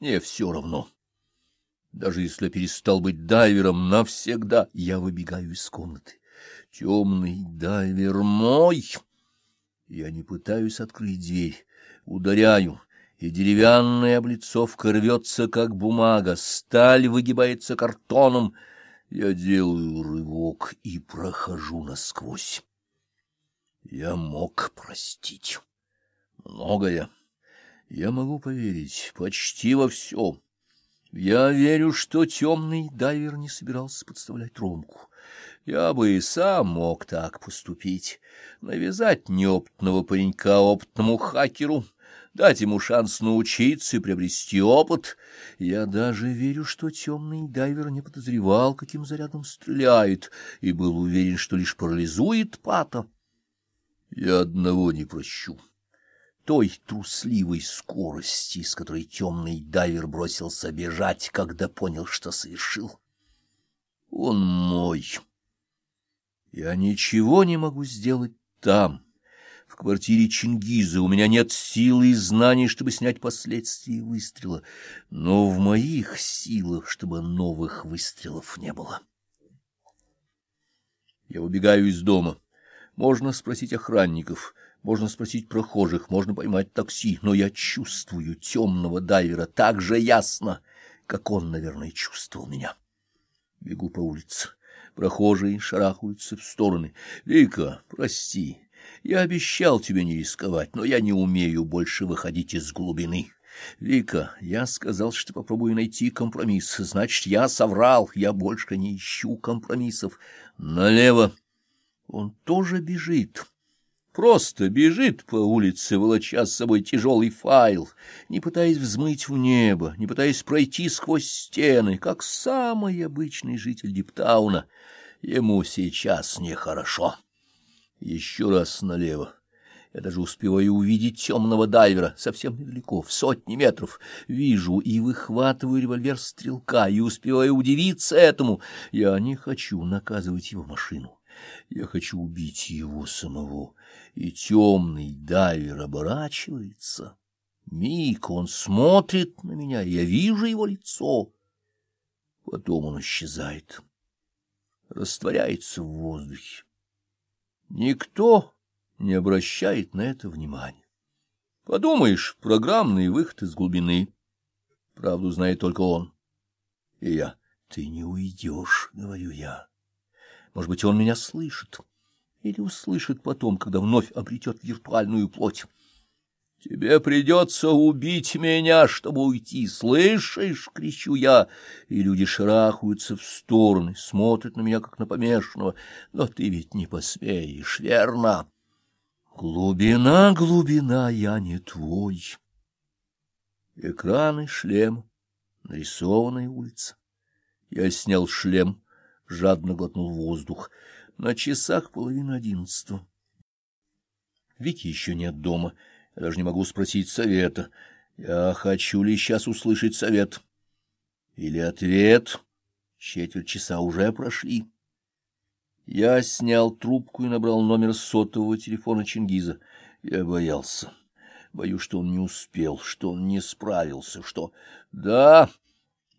Мне все равно. Даже если я перестал быть дайвером навсегда, я выбегаю из комнаты. Темный дайвер мой! Я не пытаюсь открыть дверь, ударяю, и деревянная облицовка рвется, как бумага, сталь выгибается картоном. Я делаю рывок и прохожу насквозь. Я мог простить. Многое. Я могу поверить почти во все. Я верю, что темный дайвер не собирался подставлять Ромку. Я бы и сам мог так поступить, навязать неопытного паренька опытному хакеру, дать ему шанс научиться и приобрести опыт. Я даже верю, что темный дайвер не подозревал, каким зарядом стреляет, и был уверен, что лишь парализует пата. Я одного не прощу той трусливой скорости, с которой темный дайвер бросился бежать, когда понял, что совершил. Он мой. Я ничего не могу сделать там, в квартире Чингиза. У меня нет силы и знаний, чтобы снять последствия выстрела, но в моих силах, чтобы новых выстрелов не было. Я убегаю из дома. Можно спросить охранников — можно спросить прохожих, можно поймать такси, но я чувствую темного дайвера так же ясно, как он, наверное, чувствовал меня. Бегу по улице. Прохожие шарахаются в стороны. Вика, прости, я обещал тебе не рисковать, но я не умею больше выходить из глубины. Вика, я сказал, что попробую найти компромисс. Значит, я соврал, я больше не ищу компромиссов. Налево. Он тоже бежит. Просто бежит по улице, волоча с собой тяжелый файл, не пытаясь взмыть в небо, не пытаясь пройти сквозь стены, как самый обычный житель Диптауна. Ему сейчас нехорошо. Еще раз налево. Я даже успеваю увидеть темного дайвера совсем недалеко, в сотни метров. Вижу и выхватываю револьвер стрелка, и успеваю удивиться этому. Я не хочу наказывать его машину. Я хочу убить его самого. И темный дайвер оборачивается. Миг он смотрит на меня, я вижу его лицо. Потом он исчезает, растворяется в воздухе. Никто не обращает на это внимания. Подумаешь, программный выход из глубины. Правду знает только он. И я. Ты не уйдешь, говорю я. Может быть, он меня слышит или услышит потом, когда вновь обретет виртуальную плоть. «Тебе придется убить меня, чтобы уйти, слышишь?» — кричу я, и люди шарахаются в стороны, смотрят на меня, как на помешанного. «Но ты ведь не посмеешь, верно?» «Глубина, глубина, я не твой». Экраны, шлем, нарисованная улица. Я снял шлем, жадно глотнул воздух. На часах половина одиннадцатого. Вики еще нет дома. Я даже не могу спросить совета. Я хочу ли сейчас услышать совет? Или ответ? Четверть часа уже прошли. Я снял трубку и набрал номер сотового телефона Чингиза. Я боялся. Боюсь, что он не успел, что он не справился, что... Да,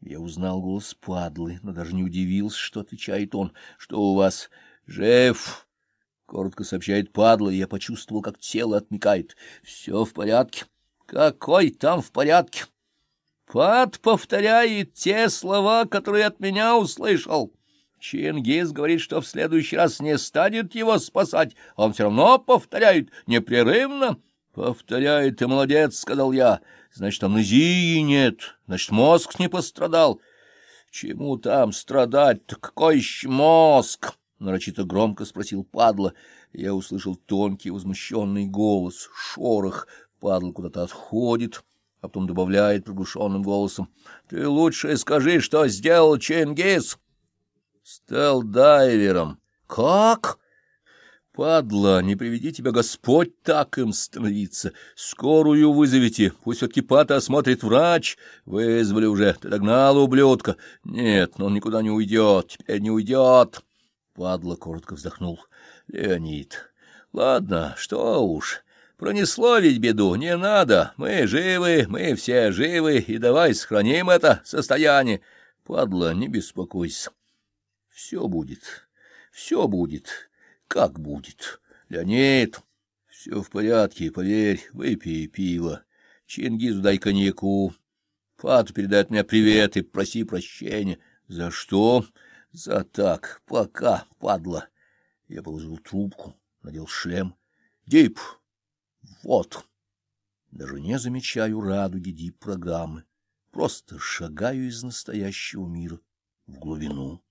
я узнал голос падлы, но даже не удивился, что отвечает он. Что у вас? Жив? Коротко сообщает падла, и я почувствовал, как тело отмекает. Все в порядке. Какой там в порядке? Пад повторяет те слова, которые от меня услышал. Чингис говорит, что в следующий раз не станет его спасать. Он все равно повторяет непрерывно. Повторяет, и молодец, — сказал я. Значит, амнезии нет, значит, мозг не пострадал. Чему там страдать-то? Какой еще мозг? Нарочито громко спросил падла. Я услышал тонкий возмущенный голос, шорох. Падла куда-то отходит, а потом добавляет приглушенным голосом. — Ты лучше скажи, что сделал Чингис? — Стал дайвером. — Как? Падла, не приведи тебя Господь так им становиться. Скорую вызовите, пусть все-таки осмотрит врач. Вызвали уже, ты догнал ублюдка. Нет, но он никуда не уйдет, теперь не уйдет. Падла коротко вздохнул. Леонид, ладно, что уж, Пронесло ведь беду, не надо. Мы живы, мы все живы, и давай сохраним это состояние. Падла, не беспокойся. Все будет, все будет, как будет. Леонид, все в порядке, поверь, выпей пиво. Чингизу дай коньяку. Фату передает мне привет и проси прощения. За что? За так. Пока, падла. Я положил трубку, надел шлем. Дип, вот. Даже не замечаю радуги дип-программы. Просто шагаю из настоящего мира в глубину.